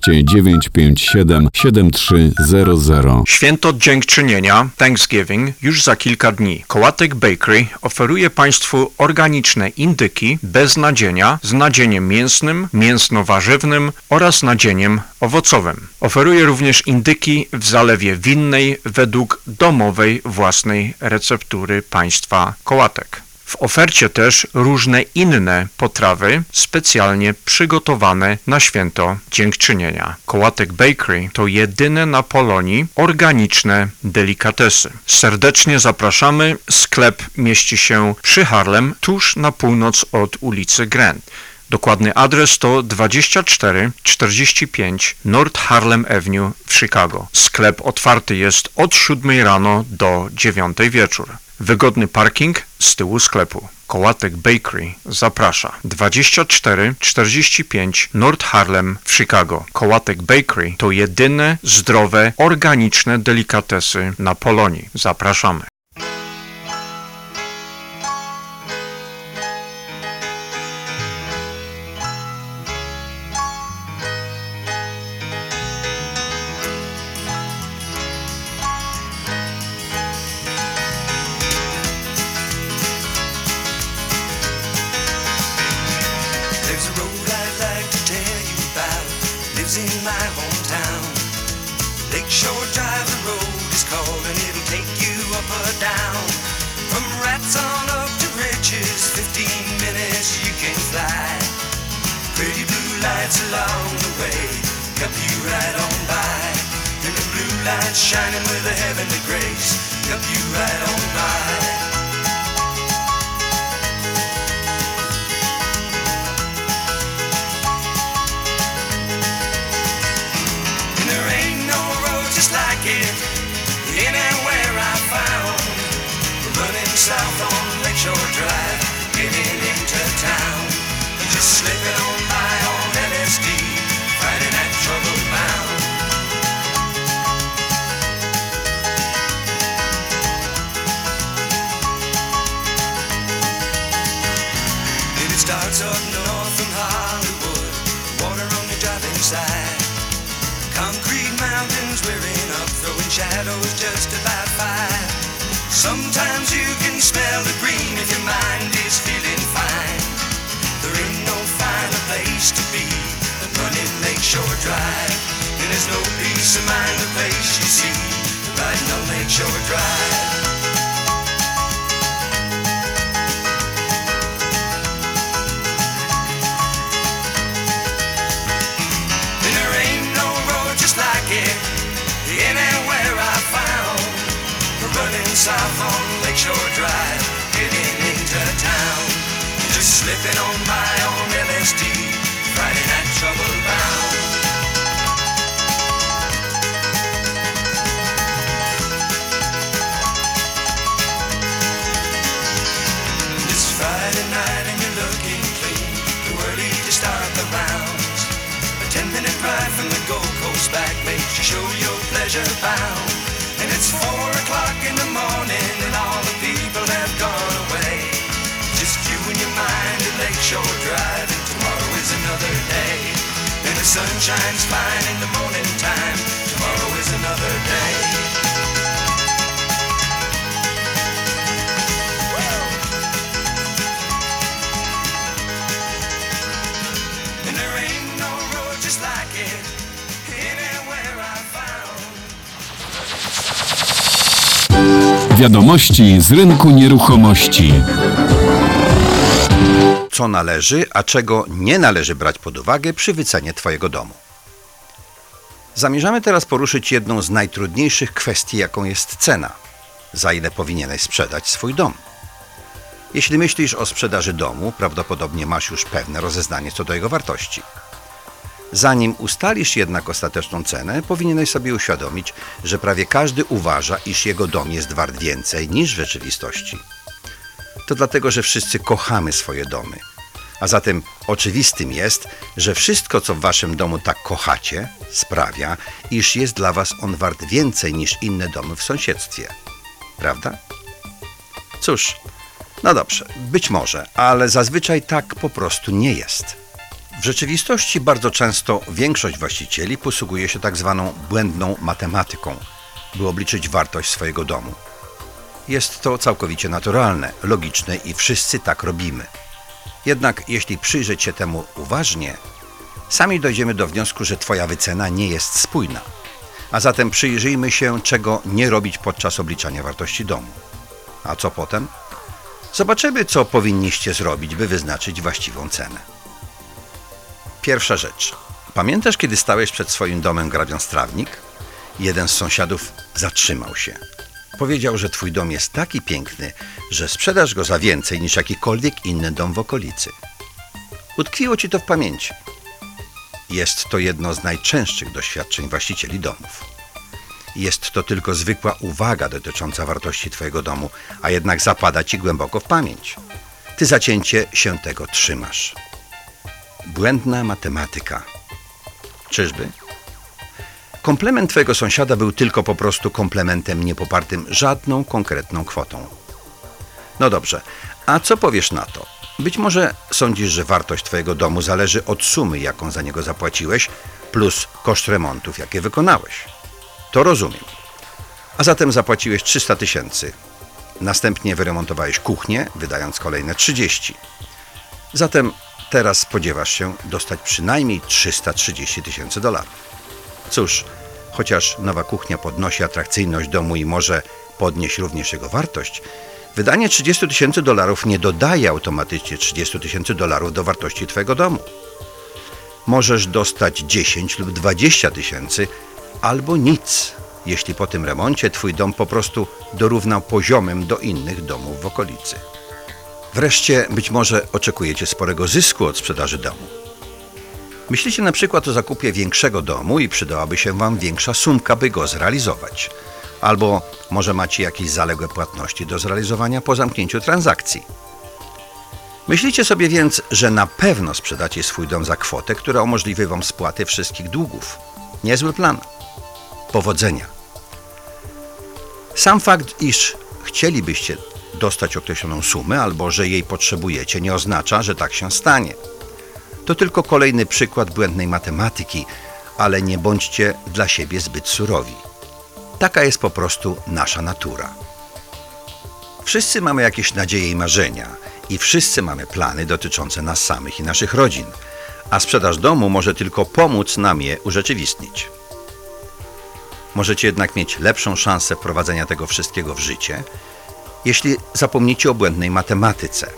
F: 957 7300.
B: Święto Dziękczynienia, Thanksgiving, już za kilka dni. Kołatek Bakery oferuje Państwu organiczne indyki bez nadzienia z nadzieniem mięsnym, mięsno-warzywnym oraz nadzieniem owocowym. Oferuje również indyki w zalewie winnej według domowej własnej receptury państwa Kołatek. W ofercie też różne inne potrawy specjalnie przygotowane na święto dziękczynienia. Kołatek Bakery to jedyne na Polonii organiczne delikatesy. Serdecznie zapraszamy. Sklep mieści się przy Harlem, tuż na północ od ulicy Grand. Dokładny adres to 2445 North Harlem Avenue w Chicago. Sklep otwarty jest od 7 rano do 9 wieczór. Wygodny parking z tyłu sklepu. Kołatek Bakery zaprasza. 2445 North Harlem w Chicago. Kołatek Bakery to jedyne zdrowe, organiczne delikatesy na Polonii. Zapraszamy.
J: There's no peace of mind the place you see riding on Lakeshore Drive. And there ain't no road just like it anywhere I found. Running south on Lakeshore Drive, getting into town. Just slipping on by on ride from the Gold Coast back makes you show your pleasure bound. And it's four o'clock in the morning and all the people have gone away. Just you and your mind at Lakeshore Drive and tomorrow is another day. And the sun shines fine in the morning time. Tomorrow is another day.
F: Wiadomości z rynku nieruchomości.
A: Co należy, a czego nie należy brać pod uwagę przy wycenie Twojego domu. Zamierzamy teraz poruszyć jedną z najtrudniejszych kwestii, jaką jest cena. Za ile powinieneś sprzedać swój dom? Jeśli myślisz o sprzedaży domu, prawdopodobnie masz już pewne rozeznanie co do jego wartości. Zanim ustalisz jednak ostateczną cenę, powinieneś sobie uświadomić, że prawie każdy uważa, iż jego dom jest wart więcej niż w rzeczywistości. To dlatego, że wszyscy kochamy swoje domy. A zatem oczywistym jest, że wszystko, co w waszym domu tak kochacie, sprawia, iż jest dla was on wart więcej niż inne domy w sąsiedztwie. Prawda? Cóż, no dobrze, być może, ale zazwyczaj tak po prostu nie jest. W rzeczywistości bardzo często większość właścicieli posługuje się tak zwaną błędną matematyką, by obliczyć wartość swojego domu. Jest to całkowicie naturalne, logiczne i wszyscy tak robimy. Jednak jeśli przyjrzeć się temu uważnie, sami dojdziemy do wniosku, że Twoja wycena nie jest spójna. A zatem przyjrzyjmy się, czego nie robić podczas obliczania wartości domu. A co potem? Zobaczymy, co powinniście zrobić, by wyznaczyć właściwą cenę. Pierwsza rzecz. Pamiętasz, kiedy stałeś przed swoim domem grabiąc trawnik? Jeden z sąsiadów zatrzymał się. Powiedział, że twój dom jest taki piękny, że sprzedasz go za więcej niż jakikolwiek inny dom w okolicy. Utkwiło ci to w pamięci. Jest to jedno z najczęstszych doświadczeń właścicieli domów. Jest to tylko zwykła uwaga dotycząca wartości twojego domu, a jednak zapada ci głęboko w pamięć. Ty zacięcie się tego trzymasz. Błędna matematyka. Czyżby? Komplement twojego sąsiada był tylko po prostu komplementem niepopartym żadną konkretną kwotą. No dobrze, a co powiesz na to? Być może sądzisz, że wartość twojego domu zależy od sumy, jaką za niego zapłaciłeś, plus koszt remontów, jakie wykonałeś. To rozumiem. A zatem zapłaciłeś 300 tysięcy. Następnie wyremontowałeś kuchnię, wydając kolejne 30. Zatem teraz spodziewasz się dostać przynajmniej 330 tysięcy dolarów. Cóż, chociaż nowa kuchnia podnosi atrakcyjność domu i może podnieść również jego wartość, wydanie 30 tysięcy dolarów nie dodaje automatycznie 30 tysięcy dolarów do wartości Twojego domu. Możesz dostać 10 lub 20 tysięcy, albo nic, jeśli po tym remoncie Twój dom po prostu dorównał poziomem do innych domów w okolicy. Wreszcie być może oczekujecie sporego zysku od sprzedaży domu. Myślicie na przykład o zakupie większego domu i przydałaby się Wam większa sumka, by go zrealizować. Albo może macie jakieś zaległe płatności do zrealizowania po zamknięciu transakcji. Myślicie sobie więc, że na pewno sprzedacie swój dom za kwotę, która umożliwi Wam spłatę wszystkich długów. Niezły plan. Powodzenia. Sam fakt, iż chcielibyście dostać określoną sumę albo że jej potrzebujecie, nie oznacza, że tak się stanie. To tylko kolejny przykład błędnej matematyki, ale nie bądźcie dla siebie zbyt surowi. Taka jest po prostu nasza natura. Wszyscy mamy jakieś nadzieje i marzenia i wszyscy mamy plany dotyczące nas samych i naszych rodzin, a sprzedaż domu może tylko pomóc nam je urzeczywistnić. Możecie jednak mieć lepszą szansę wprowadzenia tego wszystkiego w życie, jeśli zapomnicie o błędnej matematyce.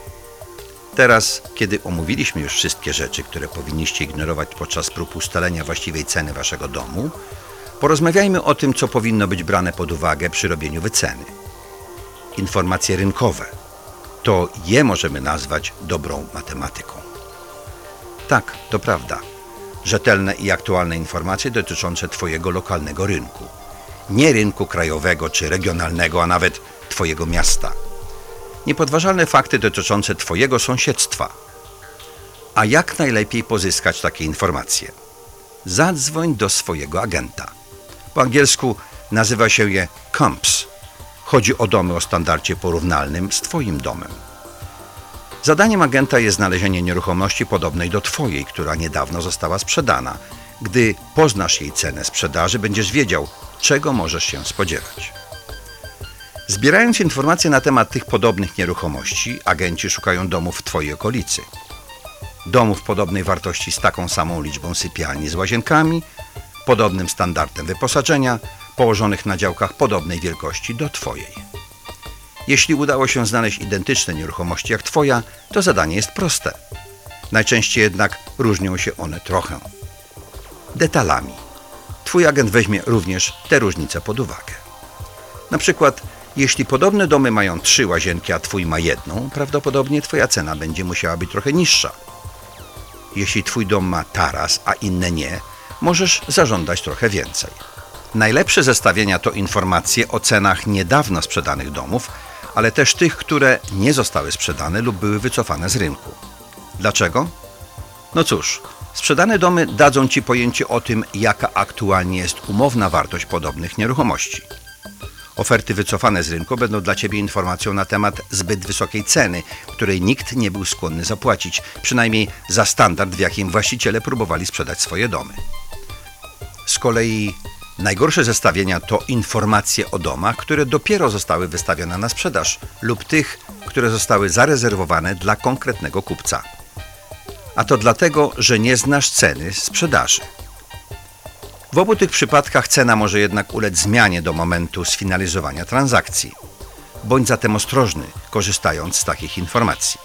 A: Teraz, kiedy omówiliśmy już wszystkie rzeczy, które powinniście ignorować podczas prób ustalenia właściwej ceny waszego domu, porozmawiajmy o tym, co powinno być brane pod uwagę przy robieniu wyceny. Informacje rynkowe. To je możemy nazwać dobrą matematyką. Tak, to prawda. Rzetelne i aktualne informacje dotyczące Twojego lokalnego rynku. Nie rynku krajowego czy regionalnego, a nawet Twojego miasta. Niepodważalne fakty dotyczące Twojego sąsiedztwa. A jak najlepiej pozyskać takie informacje? Zadzwoń do swojego agenta. Po angielsku nazywa się je comps. Chodzi o domy o standardzie porównalnym z Twoim domem. Zadaniem agenta jest znalezienie nieruchomości podobnej do Twojej, która niedawno została sprzedana. Gdy poznasz jej cenę sprzedaży, będziesz wiedział, czego możesz się spodziewać. Zbierając informacje na temat tych podobnych nieruchomości, agenci szukają domów w Twojej okolicy. Domów podobnej wartości z taką samą liczbą sypialni z łazienkami, podobnym standardem wyposażenia, położonych na działkach podobnej wielkości do Twojej. Jeśli udało się znaleźć identyczne nieruchomości jak Twoja, to zadanie jest proste. Najczęściej jednak różnią się one trochę. Detalami. Twój agent weźmie również te różnice pod uwagę. Na przykład, jeśli podobne domy mają trzy łazienki, a Twój ma jedną, prawdopodobnie Twoja cena będzie musiała być trochę niższa. Jeśli twój dom ma taras, a inne nie, możesz zażądać trochę więcej. Najlepsze zestawienia to informacje o cenach niedawno sprzedanych domów, ale też tych, które nie zostały sprzedane lub były wycofane z rynku. Dlaczego? No cóż, sprzedane domy dadzą Ci pojęcie o tym, jaka aktualnie jest umowna wartość podobnych nieruchomości. Oferty wycofane z rynku będą dla Ciebie informacją na temat zbyt wysokiej ceny, której nikt nie był skłonny zapłacić, przynajmniej za standard, w jakim właściciele próbowali sprzedać swoje domy. Z kolei najgorsze zestawienia to informacje o domach, które dopiero zostały wystawione na sprzedaż lub tych, które zostały zarezerwowane dla konkretnego kupca. A to dlatego, że nie znasz ceny sprzedaży. W obu tych przypadkach cena może jednak ulec zmianie do momentu sfinalizowania transakcji. Bądź zatem ostrożny, korzystając z takich informacji.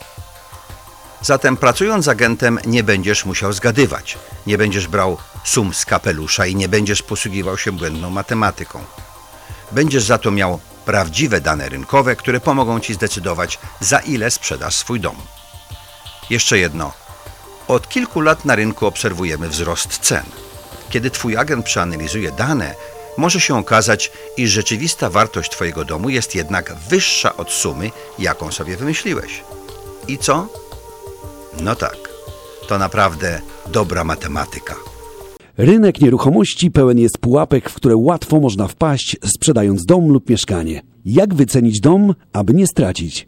A: Zatem pracując z agentem nie będziesz musiał zgadywać, nie będziesz brał sum z kapelusza i nie będziesz posługiwał się błędną matematyką. Będziesz za to miał prawdziwe dane rynkowe, które pomogą Ci zdecydować, za ile sprzedasz swój dom. Jeszcze jedno. Od kilku lat na rynku obserwujemy wzrost cen. Kiedy Twój agent przeanalizuje dane, może się okazać, iż rzeczywista wartość Twojego domu jest jednak wyższa od sumy, jaką sobie wymyśliłeś. I co? No tak, to naprawdę dobra matematyka.
D: Rynek nieruchomości pełen jest pułapek, w które łatwo można wpaść, sprzedając dom lub mieszkanie. Jak wycenić dom, aby nie stracić?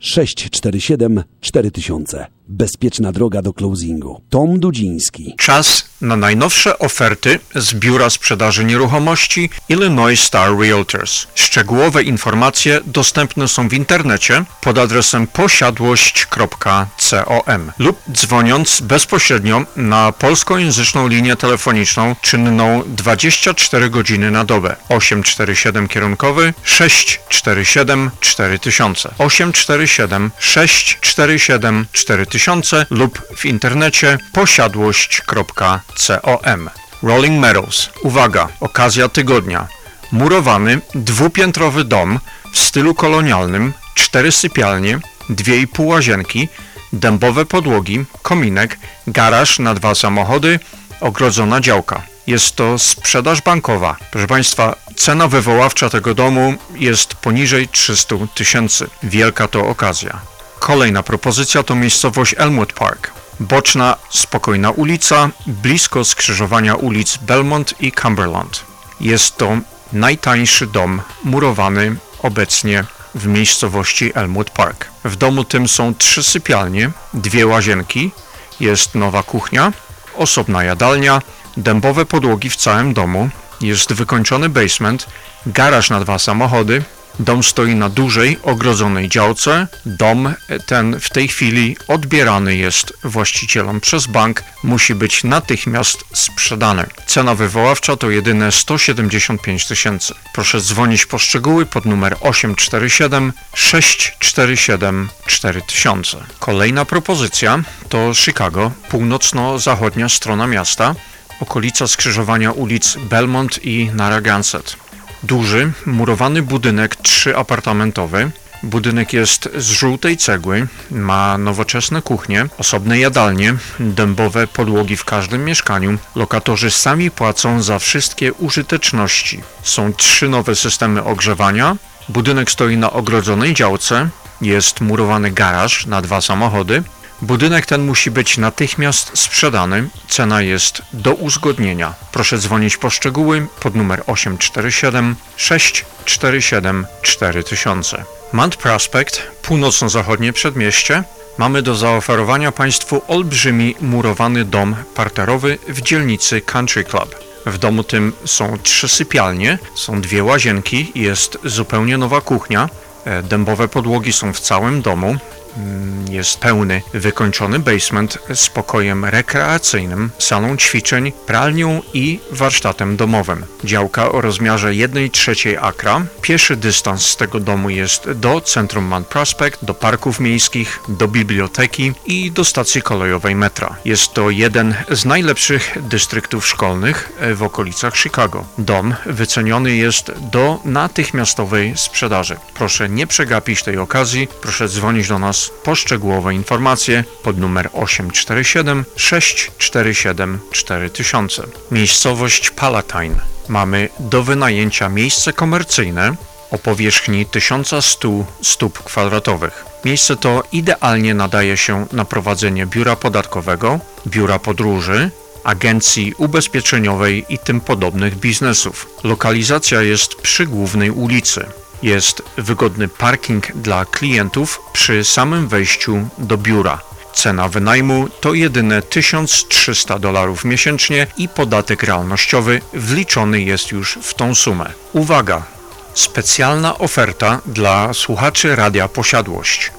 D: 647 4000. Bezpieczna droga do closingu. Tom Dudziński.
B: Czas na najnowsze oferty z Biura Sprzedaży Nieruchomości Illinois Star Realtors. Szczegółowe informacje dostępne są w internecie pod adresem posiadłość.com lub dzwoniąc bezpośrednio na polskojęzyczną linię telefoniczną czynną 24 godziny na dobę 847 kierunkowy 647 4000 847 647 4000 lub w internecie posiadłość.com Rolling Meadows. Uwaga, okazja tygodnia. Murowany, dwupiętrowy dom w stylu kolonialnym, cztery sypialnie, dwie i pół łazienki, dębowe podłogi, kominek, garaż na dwa samochody, ogrodzona działka. Jest to sprzedaż bankowa. Proszę Państwa, cena wywoławcza tego domu jest poniżej 300 tysięcy. Wielka to okazja. Kolejna propozycja to miejscowość Elmwood Park. Boczna, spokojna ulica, blisko skrzyżowania ulic Belmont i Cumberland. Jest to najtańszy dom murowany obecnie w miejscowości Elmwood Park. W domu tym są trzy sypialnie, dwie łazienki, jest nowa kuchnia, osobna jadalnia, dębowe podłogi w całym domu, jest wykończony basement, garaż na dwa samochody, Dom stoi na dużej, ogrodzonej działce. Dom ten w tej chwili odbierany jest właścicielom przez bank. Musi być natychmiast sprzedany. Cena wywoławcza to jedyne 175 tysięcy. Proszę dzwonić po szczegóły pod numer 847 647 4000. Kolejna propozycja to Chicago, północno-zachodnia strona miasta, okolica skrzyżowania ulic Belmont i Narragansett. Duży, murowany budynek trzyapartamentowy. Budynek jest z żółtej cegły, ma nowoczesne kuchnie, osobne jadalnie, dębowe podłogi w każdym mieszkaniu. Lokatorzy sami płacą za wszystkie użyteczności. Są trzy nowe systemy ogrzewania. Budynek stoi na ogrodzonej działce. Jest murowany garaż na dwa samochody. Budynek ten musi być natychmiast sprzedany. Cena jest do uzgodnienia. Proszę dzwonić po szczegóły pod numer 847 647 4000. Mount Prospect, północno-zachodnie przedmieście. Mamy do zaoferowania Państwu olbrzymi murowany dom parterowy w dzielnicy Country Club. W domu tym są trzy sypialnie, są dwie łazienki, jest zupełnie nowa kuchnia. Dębowe podłogi są w całym domu, jest pełny, wykończony basement z pokojem rekreacyjnym, salą ćwiczeń, pralnią i warsztatem domowym. Działka o rozmiarze 1 trzeciej akra. Pieszy dystans z tego domu jest do centrum Mount Prospect, do parków miejskich, do biblioteki i do stacji kolejowej metra. Jest to jeden z najlepszych dystryktów szkolnych w okolicach Chicago. Dom wyceniony jest do natychmiastowej sprzedaży. Proszę nie przegapić tej okazji, proszę dzwonić do nas po szczegółowe informacje pod numer 847 647 4000. Miejscowość Palatine. Mamy do wynajęcia miejsce komercyjne o powierzchni 1100 stóp kwadratowych. Miejsce to idealnie nadaje się na prowadzenie biura podatkowego, biura podróży, agencji ubezpieczeniowej i tym podobnych biznesów. Lokalizacja jest przy głównej ulicy. Jest wygodny parking dla klientów przy samym wejściu do biura. Cena wynajmu to jedyne 1300 dolarów miesięcznie i podatek realnościowy wliczony jest już w tą sumę. Uwaga! Specjalna oferta dla słuchaczy Radia Posiadłość.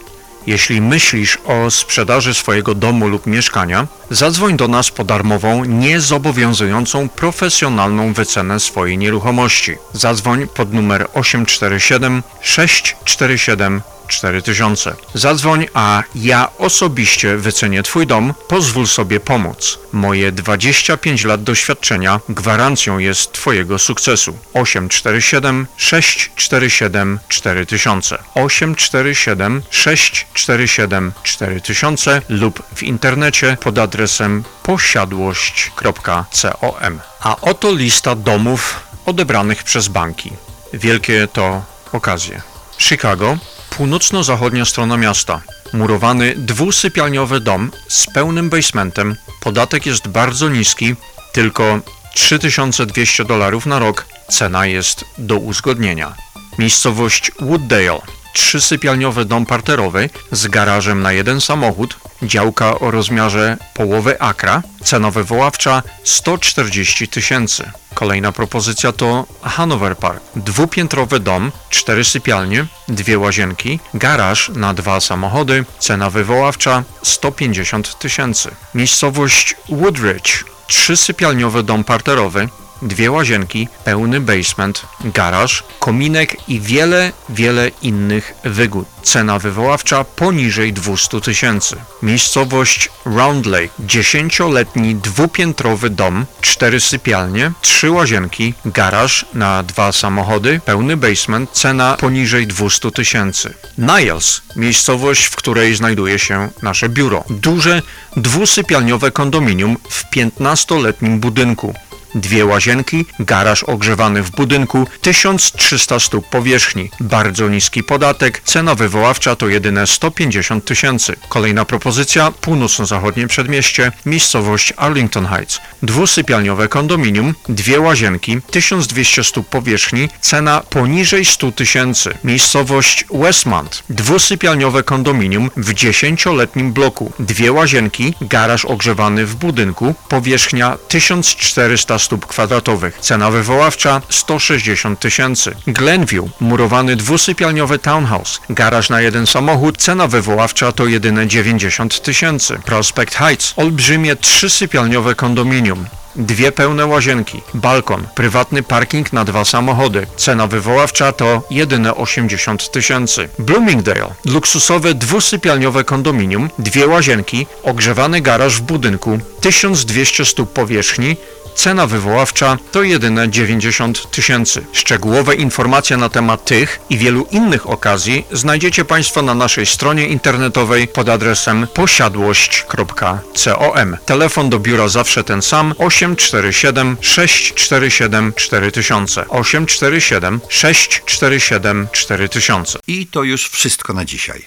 B: Jeśli myślisz o sprzedaży swojego domu lub mieszkania, zadzwoń do nas po darmową, niezobowiązującą profesjonalną wycenę swojej nieruchomości. Zadzwoń pod numer 847 647 4000. Zadzwoń, a ja osobiście wycenię Twój dom, pozwól sobie pomóc. Moje 25 lat doświadczenia gwarancją jest Twojego sukcesu. 847 647 4000 847 647 4000 lub w internecie pod adresem posiadłość.com. A oto lista domów odebranych przez banki. Wielkie to okazje. Chicago północno-zachodnia strona miasta. Murowany dwusypialniowy dom z pełnym basementem. Podatek jest bardzo niski, tylko 3200 dolarów na rok. Cena jest do uzgodnienia. Miejscowość Wooddale. Trzysypialniowy dom parterowy z garażem na jeden samochód, działka o rozmiarze połowy akra, cena wywoławcza 140 tysięcy. Kolejna propozycja to Hanover Park. Dwupiętrowy dom, cztery sypialnie, dwie łazienki, garaż na dwa samochody, cena wywoławcza 150 tysięcy. Miejscowość Woodridge. Trzysypialniowy dom parterowy, dwie łazienki, pełny basement, garaż, kominek i wiele, wiele innych wygód. Cena wywoławcza poniżej 200 tysięcy. Miejscowość Round Lake. Dziesięcioletni dwupiętrowy dom, cztery sypialnie, trzy łazienki, garaż na dwa samochody, pełny basement, cena poniżej 200 tysięcy. Niles. Miejscowość, w której znajduje się nasze biuro. Duże, dwusypialniowe kondominium w 15-letnim budynku dwie łazienki, garaż ogrzewany w budynku, 1300 stóp powierzchni, bardzo niski podatek, cena wywoławcza to jedyne 150 tysięcy. Kolejna propozycja, północno-zachodnie przedmieście, miejscowość Arlington Heights. Dwusypialniowe kondominium, dwie łazienki, 1200 stóp powierzchni, cena poniżej 100 tysięcy. Miejscowość Westmont. Dwusypialniowe kondominium w 10-letnim bloku, dwie łazienki, garaż ogrzewany w budynku, powierzchnia 1400 stóp kwadratowych. Cena wywoławcza 160 tysięcy. Glenview, murowany dwusypialniowy townhouse, garaż na jeden samochód, cena wywoławcza to jedyne 90 tysięcy. Prospect Heights, olbrzymie trzysypialniowe kondominium, dwie pełne łazienki, balkon, prywatny parking na dwa samochody. Cena wywoławcza to jedyne 80 tysięcy. Bloomingdale, luksusowe dwusypialniowe kondominium, dwie łazienki, ogrzewany garaż w budynku, 1200 stóp powierzchni, Cena wywoławcza to jedyne 90 tysięcy. Szczegółowe informacje na temat tych i wielu innych okazji znajdziecie Państwo na naszej stronie internetowej pod adresem posiadłość.com. Telefon do biura zawsze ten sam 847 647 4000 847 647 4000.
A: I to już wszystko na dzisiaj.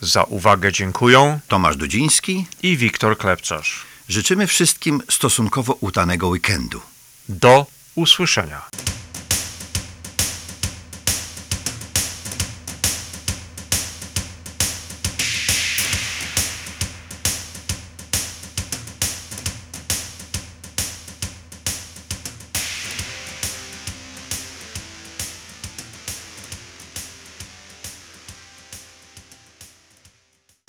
B: Za uwagę dziękuję
A: Tomasz Dudziński
B: i Wiktor Klepcarz.
A: Życzymy wszystkim stosunkowo udanego weekendu.
B: Do usłyszenia.